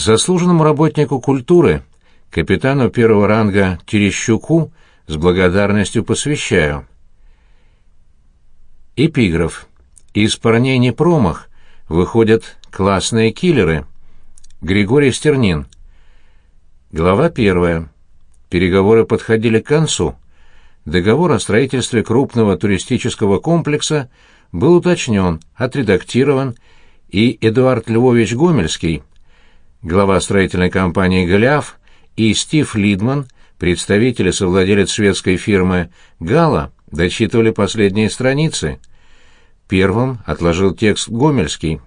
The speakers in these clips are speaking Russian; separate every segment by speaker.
Speaker 1: Заслуженному работнику культуры, капитану первого ранга Терещуку, с благодарностью посвящаю. Эпиграф. Из парней не промах, выходят классные киллеры. Григорий Стернин. Глава первая. Переговоры подходили к концу. Договор о строительстве крупного туристического комплекса был уточнен, отредактирован, и Эдуард Львович Гомельский, глава строительной компании «Голиаф», и Стив Лидман, представитель и совладелец шведской фирмы «Гала», дочитывали последние страницы. Первым отложил текст Гомельский.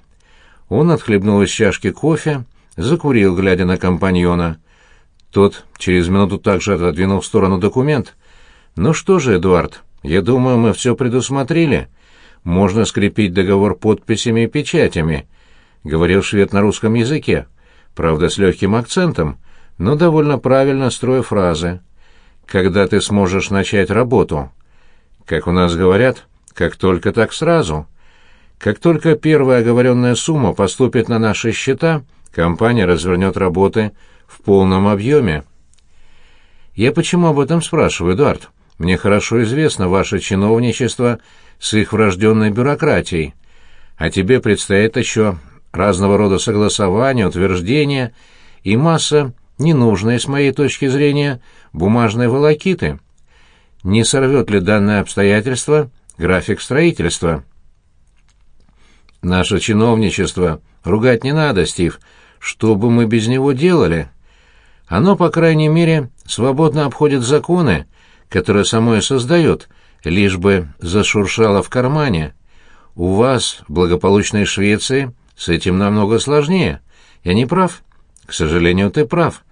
Speaker 1: Он отхлебнул из чашки кофе, закурил, глядя на компаньона. Тот через минуту также отодвинул в сторону документ. «Ну что же, Эдуард, я думаю, мы все предусмотрели. Можно скрепить договор подписями и печатями», — говорил швед на русском языке, правда, с легким акцентом, но довольно правильно строя фразы. «Когда ты сможешь начать работу?» «Как у нас говорят, как только так сразу». Как только первая оговоренная сумма поступит на наши счета, компания развернет работы в полном объеме. Я почему об этом спрашиваю, Эдуард? Мне хорошо известно ваше чиновничество с их врожденной бюрократией. А тебе предстоит еще разного рода согласования, утверждения и масса ненужной, с моей точки зрения, бумажной волокиты. Не сорвет ли данное обстоятельство график строительства?» Наше чиновничество ругать не надо, Стив. Что бы мы без него делали? Оно, по крайней мере, свободно обходит законы, которые само и создает, лишь бы зашуршало в кармане. У вас, благополучной Швеции, с этим намного сложнее. Я не прав? К сожалению, ты прав.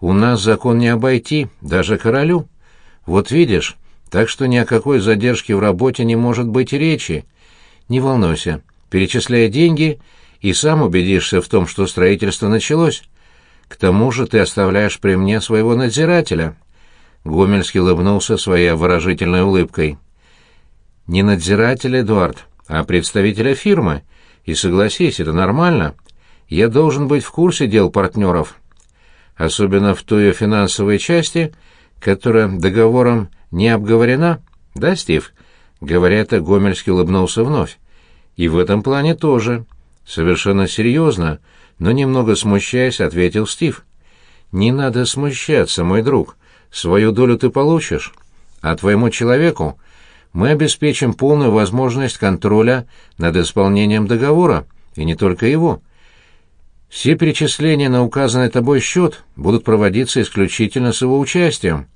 Speaker 1: У нас закон не обойти, даже королю. Вот видишь, так что ни о какой задержке в работе не может быть речи. Не волнуйся, перечисляя деньги, и сам убедишься в том, что строительство началось. К тому же ты оставляешь при мне своего надзирателя». Гомельский улыбнулся своей выражительной улыбкой. «Не надзиратель, Эдуард, а представителя фирмы. И согласись, это нормально. Я должен быть в курсе дел партнеров. Особенно в той финансовой части, которая договором не обговорена. Да, Стив?» Говоря это, Гомельский улыбнулся вновь. И в этом плане тоже. Совершенно серьезно, но немного смущаясь, ответил Стив. Не надо смущаться, мой друг. Свою долю ты получишь. А твоему человеку мы обеспечим полную возможность контроля над исполнением договора, и не только его. Все перечисления на указанный тобой счет будут проводиться исключительно с его участием.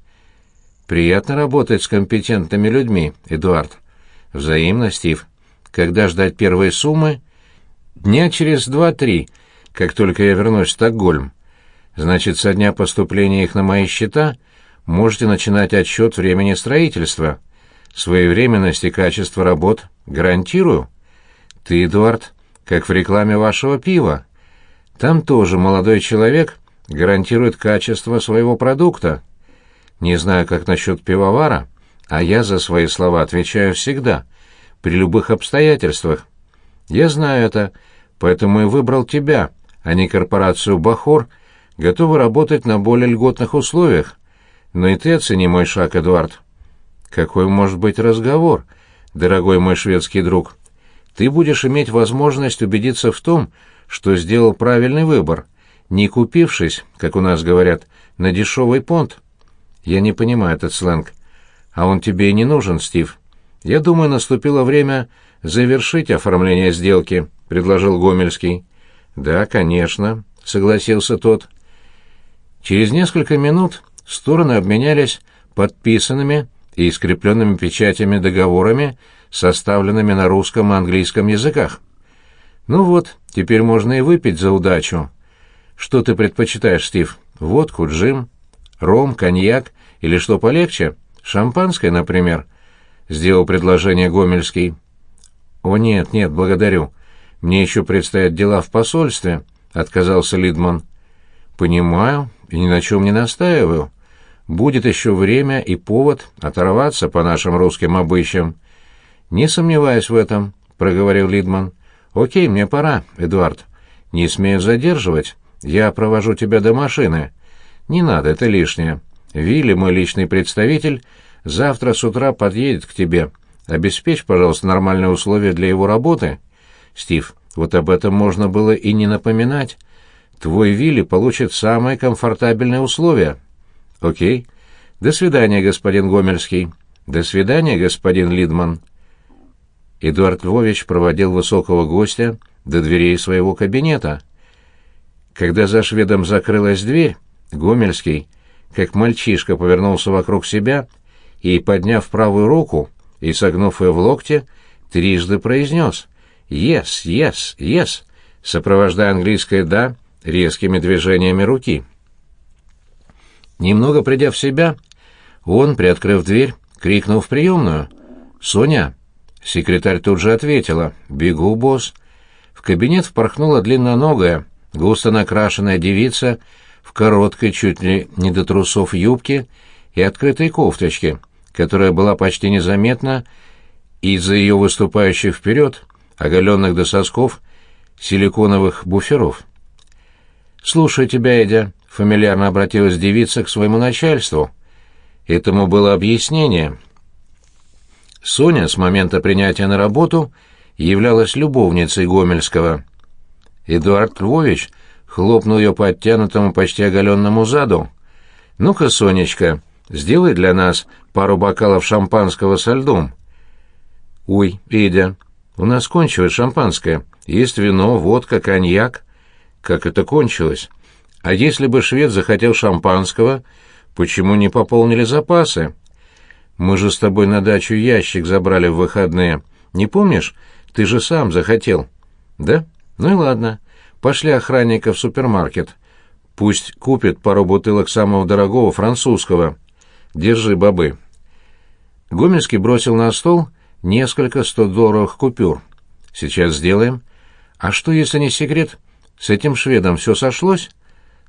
Speaker 1: Приятно работать с компетентными людьми, Эдуард. Взаимно, Стив. Когда ждать первой суммы? Дня через два-три, как только я вернусь в Стокгольм. Значит, со дня поступления их на мои счета можете начинать отсчет времени строительства. Своевременность и качество работ гарантирую. Ты, Эдуард, как в рекламе вашего пива. Там тоже молодой человек гарантирует качество своего продукта. Не знаю, как насчет пивовара, а я за свои слова отвечаю всегда при любых обстоятельствах. Я знаю это, поэтому и выбрал тебя, а не корпорацию «Бахор», готовы работать на более льготных условиях. Но и ты оцени мой шаг, Эдуард. Какой может быть разговор, дорогой мой шведский друг? Ты будешь иметь возможность убедиться в том, что сделал правильный выбор, не купившись, как у нас говорят, на дешевый понт. Я не понимаю этот сленг. А он тебе и не нужен, Стив. «Я думаю, наступило время завершить оформление сделки», — предложил Гомельский. «Да, конечно», — согласился тот. Через несколько минут стороны обменялись подписанными и скрепленными печатями договорами, составленными на русском и английском языках. «Ну вот, теперь можно и выпить за удачу. Что ты предпочитаешь, Стив? Водку, джим, ром, коньяк или что полегче? Шампанское, например?» сделал предложение Гомельский. «О, нет, нет, благодарю. Мне еще предстоят дела в посольстве», — отказался Лидман. «Понимаю и ни на чем не настаиваю. Будет еще время и повод оторваться по нашим русским обычаям». «Не сомневаюсь в этом», — проговорил Лидман. «Окей, мне пора, Эдуард. Не смею задерживать. Я провожу тебя до машины. Не надо, это лишнее. Вилли, мой личный представитель, завтра с утра подъедет к тебе. Обеспечь, пожалуйста, нормальные условия для его работы. Стив, вот об этом можно было и не напоминать. Твой Вилли получит самые комфортабельные условия. Окей. До свидания, господин Гомельский. До свидания, господин Лидман. Эдуард Львович проводил высокого гостя до дверей своего кабинета. Когда за шведом закрылась дверь, Гомельский, как мальчишка, повернулся вокруг себя и, подняв правую руку и согнув ее в локте, трижды произнес «Yes, yes, yes», сопровождая английское «да» резкими движениями руки. Немного придя в себя, он, приоткрыв дверь, крикнул в приемную «Соня!». Секретарь тут же ответила «Бегу, босс». В кабинет впорхнула длинноногая, густо накрашенная девица в короткой, чуть ли не до трусов юбке и открытой кофточке, которая была почти незаметна из-за ее выступающих вперед, оголенных до сосков, силиконовых буферов. «Слушай тебя, Эдя», — фамильярно обратилась девица к своему начальству. Этому было объяснение. Соня с момента принятия на работу являлась любовницей Гомельского. Эдуард Львович хлопнул ее по оттянутому почти оголенному заду. «Ну-ка, Сонечка, сделай для нас пару бокалов шампанского со льдом». «Ой, Эдя, у нас кончилось шампанское. Есть вино, водка, коньяк». «Как это кончилось? А если бы швед захотел шампанского, почему не пополнили запасы? Мы же с тобой на дачу ящик забрали в выходные. Не помнишь? Ты же сам захотел». «Да? Ну и ладно». Пошли охранника в супермаркет. Пусть купит пару бутылок самого дорогого французского. Держи, бобы. Гомельский бросил на стол несколько сто купюр. Сейчас сделаем. А что, если не секрет? С этим шведом все сошлось?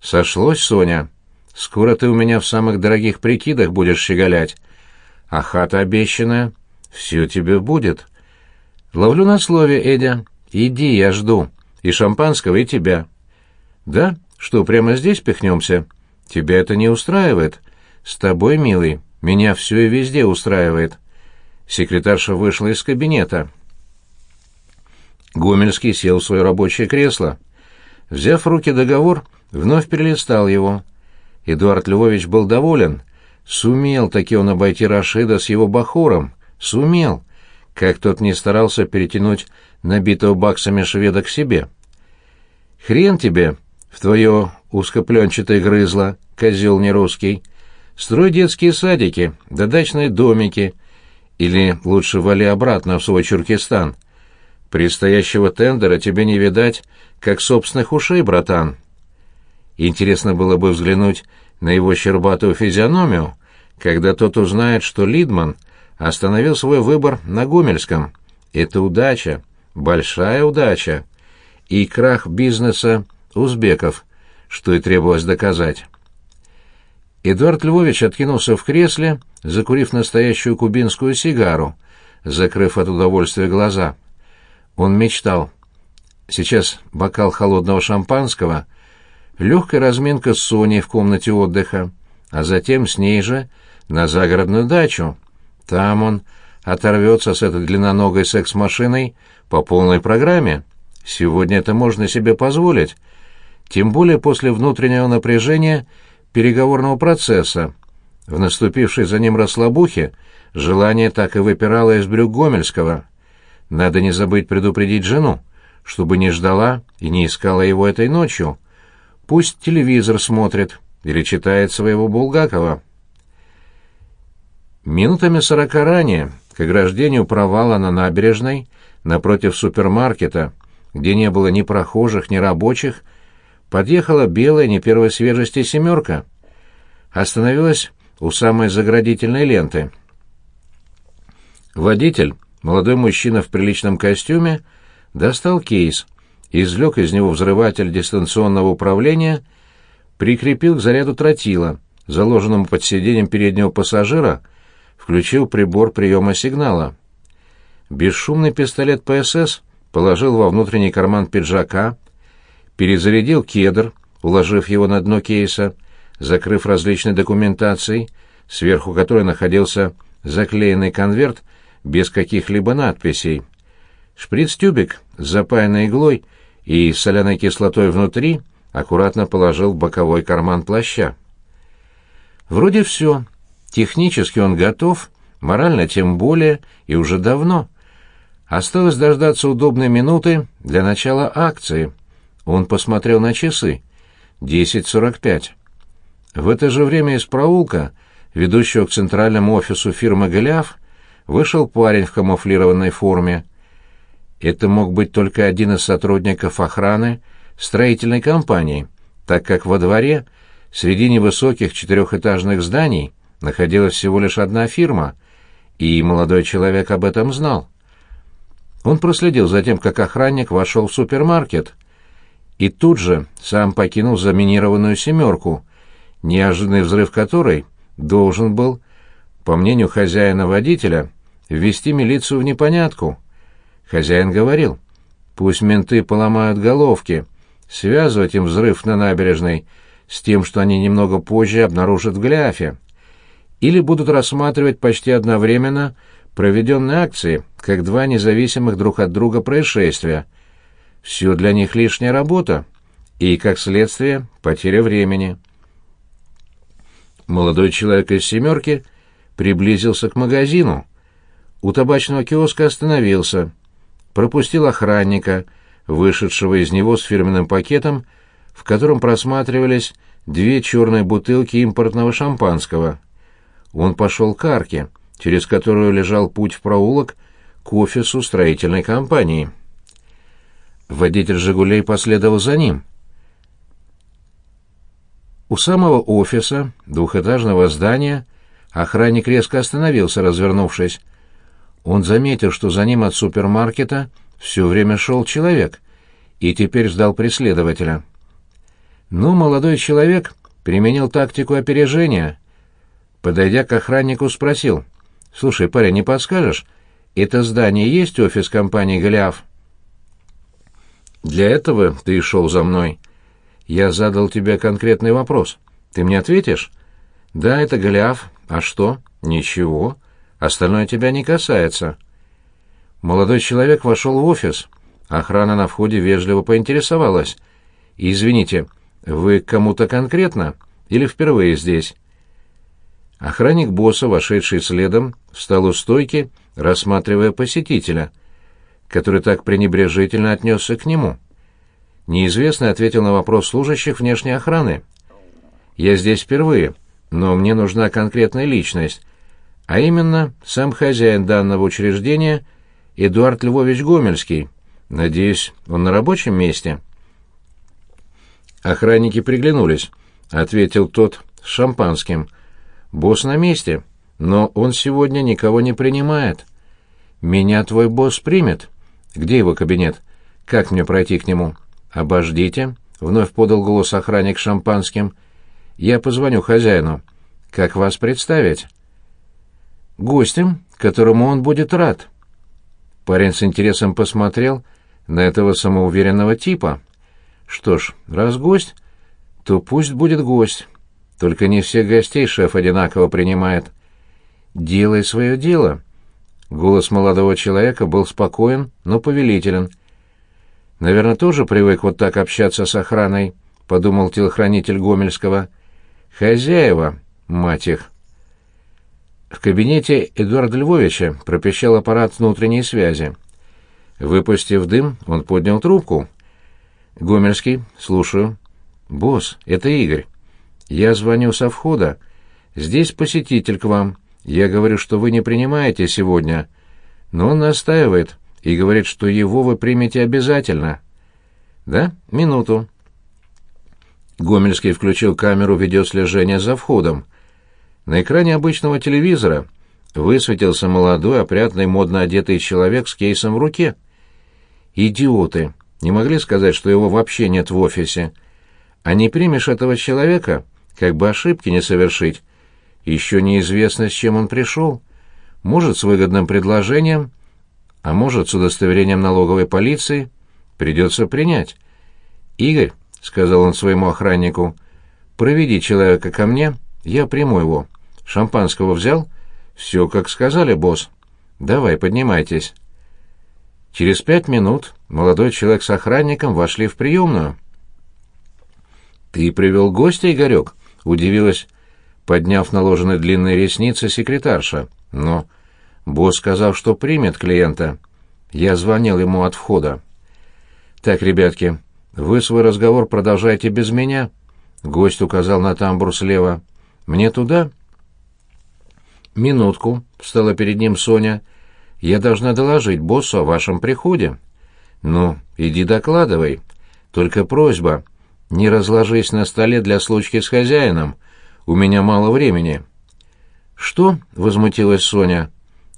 Speaker 1: Сошлось, Соня. Скоро ты у меня в самых дорогих прикидах будешь щеголять. А хата обещанная? Все тебе будет. Ловлю на слове, Эдя. Иди, я жду. И шампанского, и тебя. Да? Что, прямо здесь пихнемся? Тебя это не устраивает? С тобой, милый, меня все и везде устраивает. Секретарша вышла из кабинета. Гомельский сел в свое рабочее кресло. Взяв в руки договор, вновь перелистал его. Эдуард Львович был доволен. Сумел таки он обойти Рашида с его бахуром. Сумел. Как тот не старался перетянуть набитого баксами шведа к себе. «Хрен тебе в твое узкопленчатое грызло, козел нерусский. Строй детские садики, да дачные домики. Или лучше вали обратно в свой Чуркистан. Предстоящего тендера тебе не видать, как собственных ушей, братан». Интересно было бы взглянуть на его щербатую физиономию, когда тот узнает, что Лидман остановил свой выбор на Гомельском. Это удача большая удача и крах бизнеса узбеков, что и требовалось доказать. Эдуард Львович откинулся в кресле, закурив настоящую кубинскую сигару, закрыв от удовольствия глаза. Он мечтал. Сейчас бокал холодного шампанского, легкая разминка с Соней в комнате отдыха, а затем с ней же на загородную дачу. Там он оторвется с этой длинноногой секс-машиной по полной программе. Сегодня это можно себе позволить. Тем более после внутреннего напряжения переговорного процесса. В наступившей за ним расслабухе желание так и выпирало из брюк Гомельского. Надо не забыть предупредить жену, чтобы не ждала и не искала его этой ночью. Пусть телевизор смотрит или читает своего Булгакова. Минутами сорока ранее к ограждению провала на набережной, напротив супермаркета, где не было ни прохожих, ни рабочих, подъехала белая не первой свежести «семерка». Остановилась у самой заградительной ленты. Водитель, молодой мужчина в приличном костюме, достал кейс, извлек из него взрыватель дистанционного управления, прикрепил к заряду тротила, заложенному под сиденьем переднего пассажира, включил прибор приема сигнала. Бесшумный пистолет ПСС положил во внутренний карман пиджака, перезарядил кедр, уложив его на дно кейса, закрыв различной документацией, сверху которой находился заклеенный конверт без каких-либо надписей. Шприц-тюбик с запаянной иглой и соляной кислотой внутри аккуратно положил в боковой карман плаща. Вроде все. Технически он готов, морально тем более, и уже давно. Осталось дождаться удобной минуты для начала акции. Он посмотрел на часы. 10.45. В это же время из проулка, ведущего к центральному офису фирмы «Голиаф», вышел парень в камуфлированной форме. Это мог быть только один из сотрудников охраны строительной компании, так как во дворе, среди невысоких четырехэтажных зданий, находилась всего лишь одна фирма, и молодой человек об этом знал. Он проследил за тем, как охранник вошел в супермаркет, и тут же сам покинул заминированную «семерку», неожиданный взрыв которой должен был, по мнению хозяина-водителя, ввести милицию в непонятку. Хозяин говорил, пусть менты поломают головки, связывать им взрыв на набережной с тем, что они немного позже обнаружат в Гляфе или будут рассматривать почти одновременно проведенные акции как два независимых друг от друга происшествия. Все для них лишняя работа и, как следствие, потеря времени. Молодой человек из «семерки» приблизился к магазину. У табачного киоска остановился, пропустил охранника, вышедшего из него с фирменным пакетом, в котором просматривались две черные бутылки импортного шампанского — он пошел к арке, через которую лежал путь в проулок к офису строительной компании. Водитель «Жигулей» последовал за ним. У самого офиса, двухэтажного здания, охранник резко остановился, развернувшись. Он заметил, что за ним от супермаркета все время шел человек, и теперь ждал преследователя. Но молодой человек применил тактику опережения — Подойдя к охраннику, спросил. «Слушай, парень, не подскажешь, это здание есть офис компании «Голиаф»?» «Для этого ты и шел за мной. Я задал тебе конкретный вопрос. Ты мне ответишь?» «Да, это «Голиаф». А что?» «Ничего. Остальное тебя не касается». Молодой человек вошел в офис. Охрана на входе вежливо поинтересовалась. «Извините, вы кому-то конкретно или впервые здесь?» Охранник босса, вошедший следом, встал у стойки, рассматривая посетителя, который так пренебрежительно отнесся к нему. Неизвестный ответил на вопрос служащих внешней охраны. «Я здесь впервые, но мне нужна конкретная личность, а именно сам хозяин данного учреждения Эдуард Львович Гомельский. Надеюсь, он на рабочем месте?» Охранники приглянулись, — ответил тот с шампанским — Босс на месте, но он сегодня никого не принимает. Меня твой босс примет. Где его кабинет? Как мне пройти к нему? Обождите, вновь подал голос охранник шампанским. Я позвоню хозяину. Как вас представить? Гостем, которому он будет рад. Парень с интересом посмотрел на этого самоуверенного типа. Что ж, раз гость, то пусть будет гость. Только не всех гостей шеф одинаково принимает. Делай свое дело. Голос молодого человека был спокоен, но повелителен. Наверное, тоже привык вот так общаться с охраной, подумал телохранитель Гомельского. Хозяева, мать их. В кабинете Эдуарда Львовича пропищал аппарат внутренней связи. Выпустив дым, он поднял трубку. «Гомельский, слушаю». «Босс, это Игорь. «Я звоню со входа. Здесь посетитель к вам. Я говорю, что вы не принимаете сегодня. Но он настаивает и говорит, что его вы примете обязательно». «Да? Минуту». Гомельский включил камеру видеослежения за входом. На экране обычного телевизора высветился молодой, опрятный, модно одетый человек с кейсом в руке. «Идиоты! Не могли сказать, что его вообще нет в офисе. А не примешь этого человека, как бы ошибки не совершить. Еще неизвестно, с чем он пришел. Может, с выгодным предложением, а может, с удостоверением налоговой полиции. Придется принять. Игорь, сказал он своему охраннику. «Проведи человека ко мне, я приму его. Шампанского взял?» «Все, как сказали, босс. Давай, поднимайтесь». Через пять минут молодой человек с охранником вошли в приемную. «Ты привел гостя, Игорек?» — удивилась, подняв наложенные длинные ресницы секретарша. «Но босс сказал, что примет клиента. Я звонил ему от входа». «Так, ребятки, вы свой разговор продолжайте без меня», — гость указал на тамбур слева. «Мне туда?» «Минутку», — встала перед ним Соня. «Я должна доложить боссу о вашем приходе». «Ну, иди докладывай. Только просьба, не разложись на столе для случки с хозяином. У меня мало времени». «Что?» — возмутилась Соня.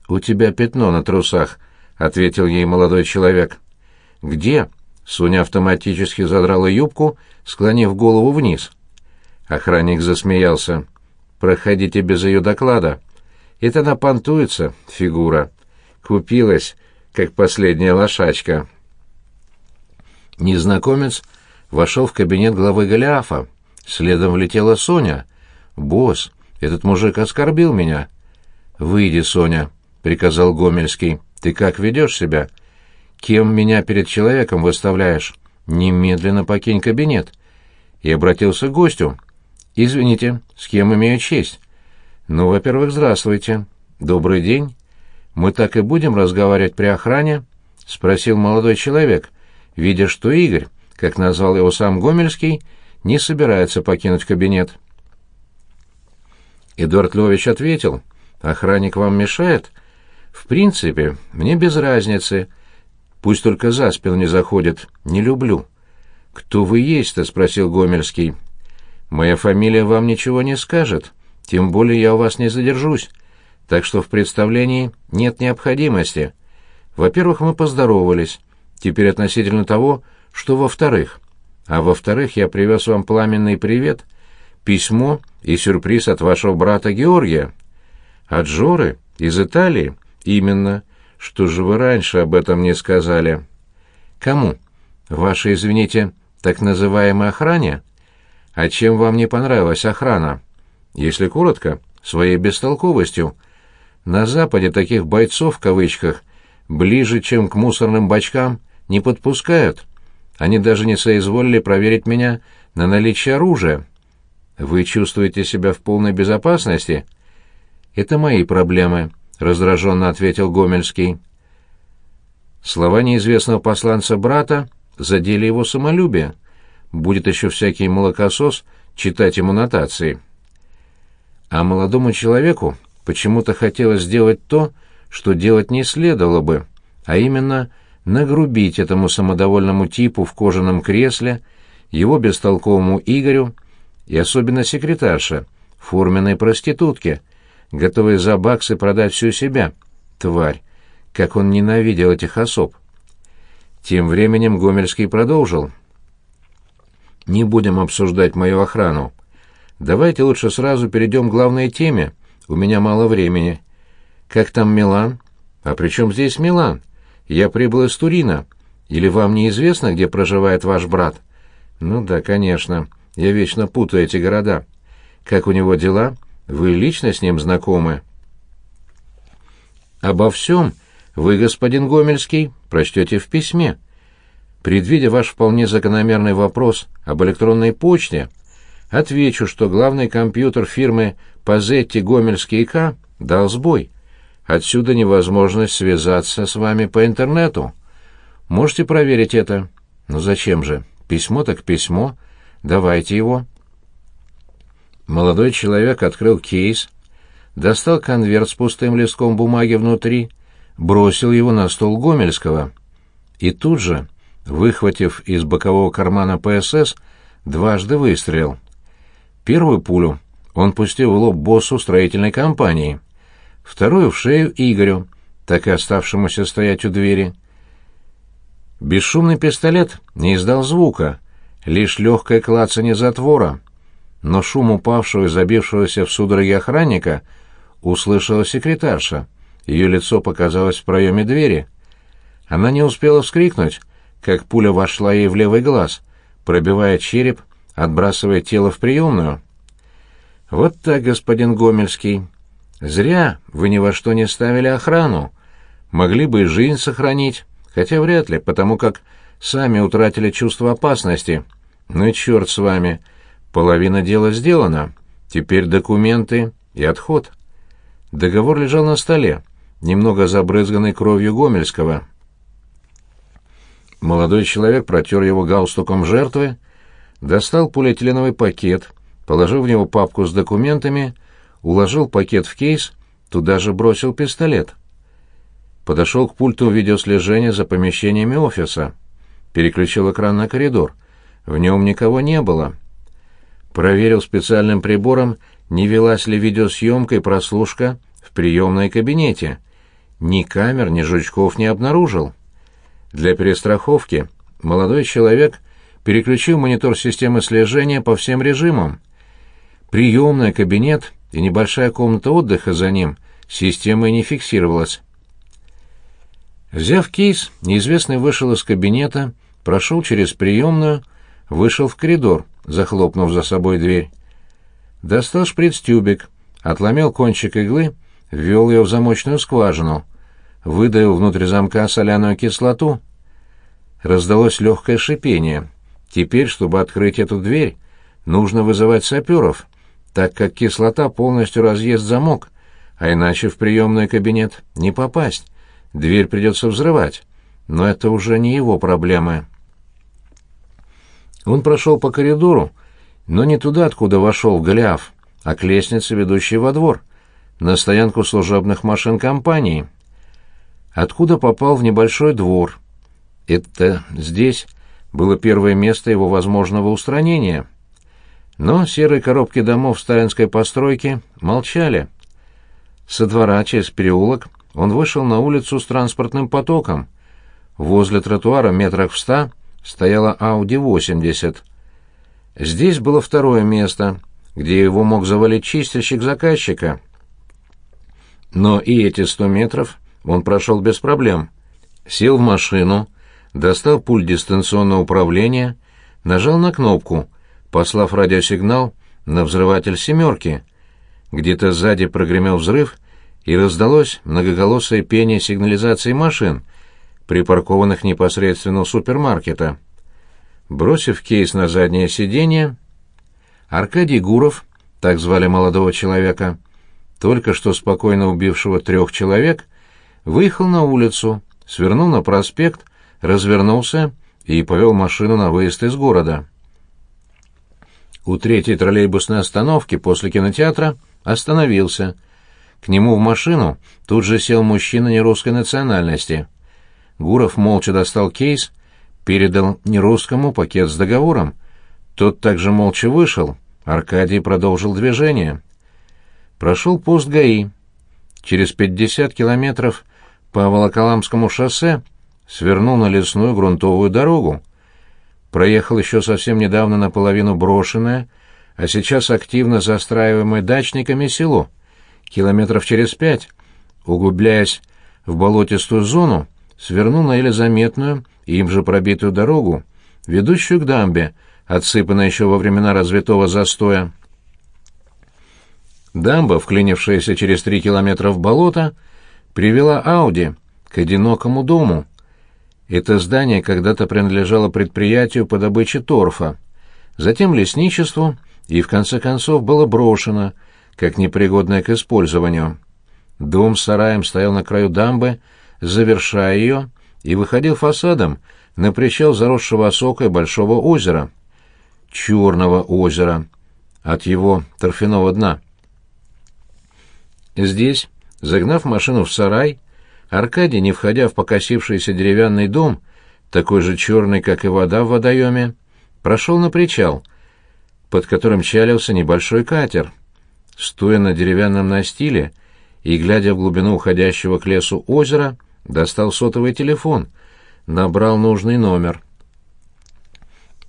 Speaker 1: «У тебя пятно на трусах», — ответил ей молодой человек. «Где?» — Соня автоматически задрала юбку, склонив голову вниз. Охранник засмеялся. «Проходите без ее доклада». Это она понтуется, фигура. Купилась, как последняя лошачка. Незнакомец вошел в кабинет главы Голиафа. Следом влетела Соня. «Босс, этот мужик оскорбил меня». «Выйди, Соня», — приказал Гомельский. «Ты как ведешь себя? Кем меня перед человеком выставляешь? Немедленно покинь кабинет». И обратился к гостю. «Извините, с кем имею честь?» «Ну, во-первых, здравствуйте. Добрый день. Мы так и будем разговаривать при охране?» — спросил молодой человек, видя, что Игорь, как назвал его сам Гомельский, не собирается покинуть кабинет. Эдуард Львович ответил, «Охранник вам мешает?» «В принципе, мне без разницы. Пусть только за спину не заходит. Не люблю». «Кто вы есть-то?» — спросил Гомельский. «Моя фамилия вам ничего не скажет». Тем более я у вас не задержусь, так что в представлении нет необходимости. Во-первых, мы поздоровались. Теперь относительно того, что во-вторых. А во-вторых, я привез вам пламенный привет, письмо и сюрприз от вашего брата Георгия. От Жоры? Из Италии? Именно. Что же вы раньше об этом не сказали? Кому? Вашей, извините, так называемой охране? А чем вам не понравилась охрана? Если коротко, своей бестолковостью. На Западе таких «бойцов» в кавычках ближе, чем к мусорным бачкам, не подпускают. Они даже не соизволили проверить меня на наличие оружия. Вы чувствуете себя в полной безопасности? Это мои проблемы, раздраженно ответил Гомельский. Слова неизвестного посланца брата задели его самолюбие. Будет еще всякий молокосос читать ему нотации а молодому человеку почему-то хотелось сделать то, что делать не следовало бы, а именно нагрубить этому самодовольному типу в кожаном кресле, его бестолковому Игорю и особенно секретарше, форменной проститутке, готовой за баксы продать всю себя. Тварь! Как он ненавидел этих особ! Тем временем Гомельский продолжил. «Не будем обсуждать мою охрану. Давайте лучше сразу перейдем к главной теме. У меня мало времени. Как там Милан? А при чем здесь Милан? Я прибыл из Турина. Или вам неизвестно, где проживает ваш брат? Ну да, конечно. Я вечно путаю эти города. Как у него дела? Вы лично с ним знакомы? Обо всем вы, господин Гомельский, прочтете в письме. Предвидя ваш вполне закономерный вопрос об электронной почте, Отвечу, что главный компьютер фирмы Пазетти Гомельский К дал сбой. Отсюда невозможность связаться с вами по интернету. Можете проверить это. Но зачем же? Письмо так письмо. Давайте его. Молодой человек открыл кейс, достал конверт с пустым листком бумаги внутри, бросил его на стол Гомельского. И тут же, выхватив из бокового кармана ПСС, дважды выстрелил. Первую пулю он пустил в лоб боссу строительной компании, вторую в шею Игорю, так и оставшемуся стоять у двери. Бесшумный пистолет не издал звука, лишь легкое клацанье затвора, но шум упавшего и забившегося в судороге охранника услышала секретарша. Ее лицо показалось в проеме двери. Она не успела вскрикнуть, как пуля вошла ей в левый глаз, пробивая череп, отбрасывая тело в приемную. «Вот так, господин Гомельский. Зря вы ни во что не ставили охрану. Могли бы и жизнь сохранить, хотя вряд ли, потому как сами утратили чувство опасности. Ну и черт с вами. Половина дела сделана. Теперь документы и отход». Договор лежал на столе, немного забрызганный кровью Гомельского. Молодой человек протер его галстуком жертвы, достал полиэтиленовый пакет, положил в него папку с документами, уложил пакет в кейс, туда же бросил пистолет. Подошел к пульту видеослежения за помещениями офиса. Переключил экран на коридор. В нем никого не было. Проверил специальным прибором, не велась ли видеосъемка и прослушка в приемной кабинете. Ни камер, ни жучков не обнаружил. Для перестраховки молодой человек переключил монитор системы слежения по всем режимам. Приемная, кабинет и небольшая комната отдыха за ним системой не фиксировалась. Взяв кейс, неизвестный вышел из кабинета, прошел через приемную, вышел в коридор, захлопнув за собой дверь. Достал шприц-тюбик, отломил кончик иглы ввел ее в замочную скважину, выдавил внутрь замка соляную кислоту. Раздалось легкое шипение. Теперь, чтобы открыть эту дверь, нужно вызывать саперов, так как кислота полностью разъест замок, а иначе в приемный кабинет не попасть. Дверь придется взрывать, но это уже не его проблемы. Он прошел по коридору, но не туда, откуда вошел Голиаф, а к лестнице, ведущей во двор — на стоянку служебных машин компании, откуда попал в небольшой двор. Это здесь было первое место его возможного устранения. Но серые коробки домов сталинской постройки молчали. Со двора через переулок он вышел на улицу с транспортным потоком. Возле тротуара метрах в ста стояла Ауди-80. Здесь было второе место, где его мог завалить чистильщик заказчика — но и эти сто метров он прошел без проблем. Сел в машину, достал пульт дистанционного управления, нажал на кнопку, послав радиосигнал на взрыватель «семерки». Где-то сзади прогремел взрыв, и раздалось многоголосое пение сигнализации машин, припаркованных непосредственно у супермаркета. Бросив кейс на заднее сиденье, Аркадий Гуров, так звали молодого человека, только что спокойно убившего трех человек, выехал на улицу, свернул на проспект, развернулся и повел машину на выезд из города. У третьей троллейбусной остановки после кинотеатра остановился. К нему в машину тут же сел мужчина нерусской национальности. Гуров молча достал кейс, передал нерусскому пакет с договором. Тот также молча вышел. Аркадий продолжил движение прошел пост ГАИ. Через 50 километров по Волоколамскому шоссе свернул на лесную грунтовую дорогу. Проехал еще совсем недавно наполовину брошенное, а сейчас активно застраиваемое дачниками село. Километров через пять, углубляясь в болотистую зону, свернул на еле заметную, им же пробитую дорогу, ведущую к дамбе, отсыпанной еще во времена развитого застоя. Дамба, вклинившаяся через три километра в болото, привела Ауди к одинокому дому. Это здание когда-то принадлежало предприятию по добыче торфа, затем лесничеству и, в конце концов, было брошено, как непригодное к использованию. Дом с сараем стоял на краю дамбы, завершая ее, и выходил фасадом на причал заросшего осокой большого озера. Черного озера от его торфяного дна. Здесь, загнав машину в сарай, Аркадий, не входя в покосившийся деревянный дом, такой же черный, как и вода в водоеме, прошел на причал, под которым чалился небольшой катер. Стоя на деревянном настиле и, глядя в глубину уходящего к лесу озера, достал сотовый телефон, набрал нужный номер.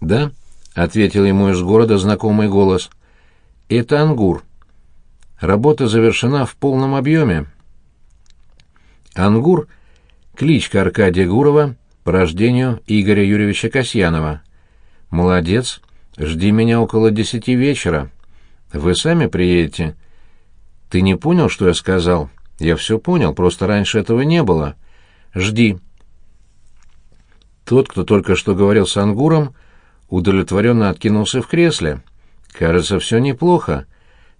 Speaker 1: «Да», — ответил ему из города знакомый голос, — «это Ангур». Работа завершена в полном объеме. Ангур — кличка Аркадия Гурова по рождению Игоря Юрьевича Касьянова. «Молодец. Жди меня около десяти вечера. Вы сами приедете?» «Ты не понял, что я сказал?» «Я все понял, просто раньше этого не было. Жди». Тот, кто только что говорил с Ангуром, удовлетворенно откинулся в кресле. «Кажется, все неплохо.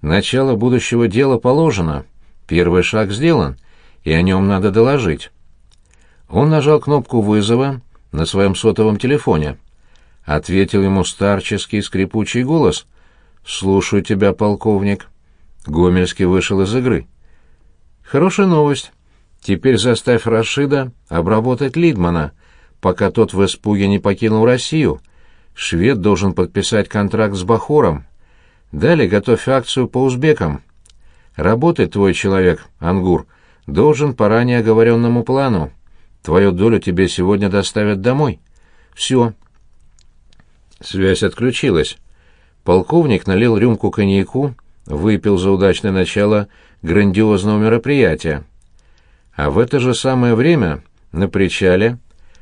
Speaker 1: Начало будущего дела положено. Первый шаг сделан, и о нем надо доложить». Он нажал кнопку вызова на своем сотовом телефоне. Ответил ему старческий скрипучий голос. «Слушаю тебя, полковник». Гомельский вышел из игры. «Хорошая новость. Теперь заставь Рашида обработать Лидмана, пока тот в испуге не покинул Россию. Швед должен подписать контракт с Бахором. Далее готовь акцию по узбекам. Работать твой человек, Ангур, должен по ранее оговоренному плану. Твою долю тебе сегодня доставят домой. Все». Связь отключилась. Полковник налил рюмку коньяку, выпил за удачное начало грандиозного мероприятия. А в это же самое время на причале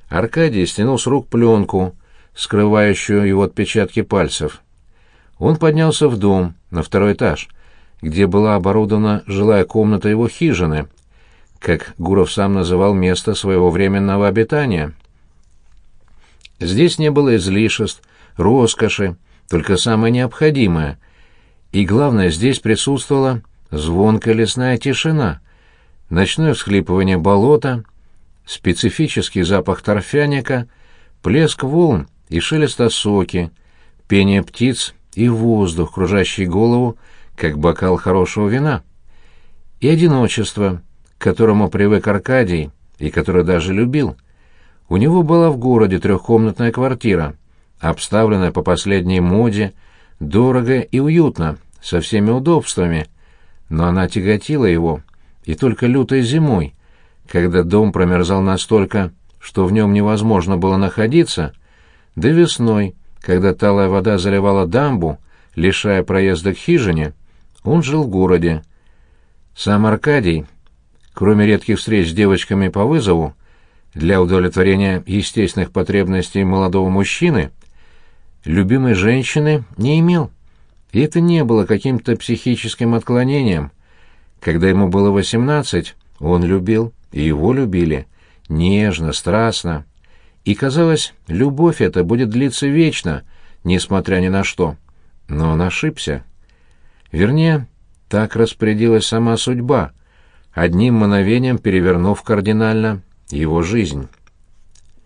Speaker 1: Аркадий стянул с рук пленку, скрывающую его отпечатки пальцев. Он поднялся в дом, на второй этаж, где была оборудована жилая комната его хижины, как Гуров сам называл место своего временного обитания. Здесь не было излишеств, роскоши, только самое необходимое. И главное, здесь присутствовала звонкая лесная тишина, ночное всхлипывание болота, специфический запах торфяника, плеск волн и шелест осоки, пение птиц и воздух, кружащий голову, как бокал хорошего вина. И одиночество, к которому привык Аркадий и которое даже любил. У него была в городе трехкомнатная квартира — обставленная по последней моде, дорого и уютно, со всеми удобствами, но она тяготила его, и только лютой зимой, когда дом промерзал настолько, что в нем невозможно было находиться, да весной, когда талая вода заливала дамбу, лишая проезда к хижине, он жил в городе. Сам Аркадий, кроме редких встреч с девочками по вызову, для удовлетворения естественных потребностей молодого мужчины, любимой женщины не имел. И это не было каким-то психическим отклонением. Когда ему было восемнадцать, он любил, и его любили, нежно, страстно. И казалось, любовь эта будет длиться вечно, несмотря ни на что. Но он ошибся. Вернее, так распорядилась сама судьба, одним мановением перевернув кардинально его жизнь.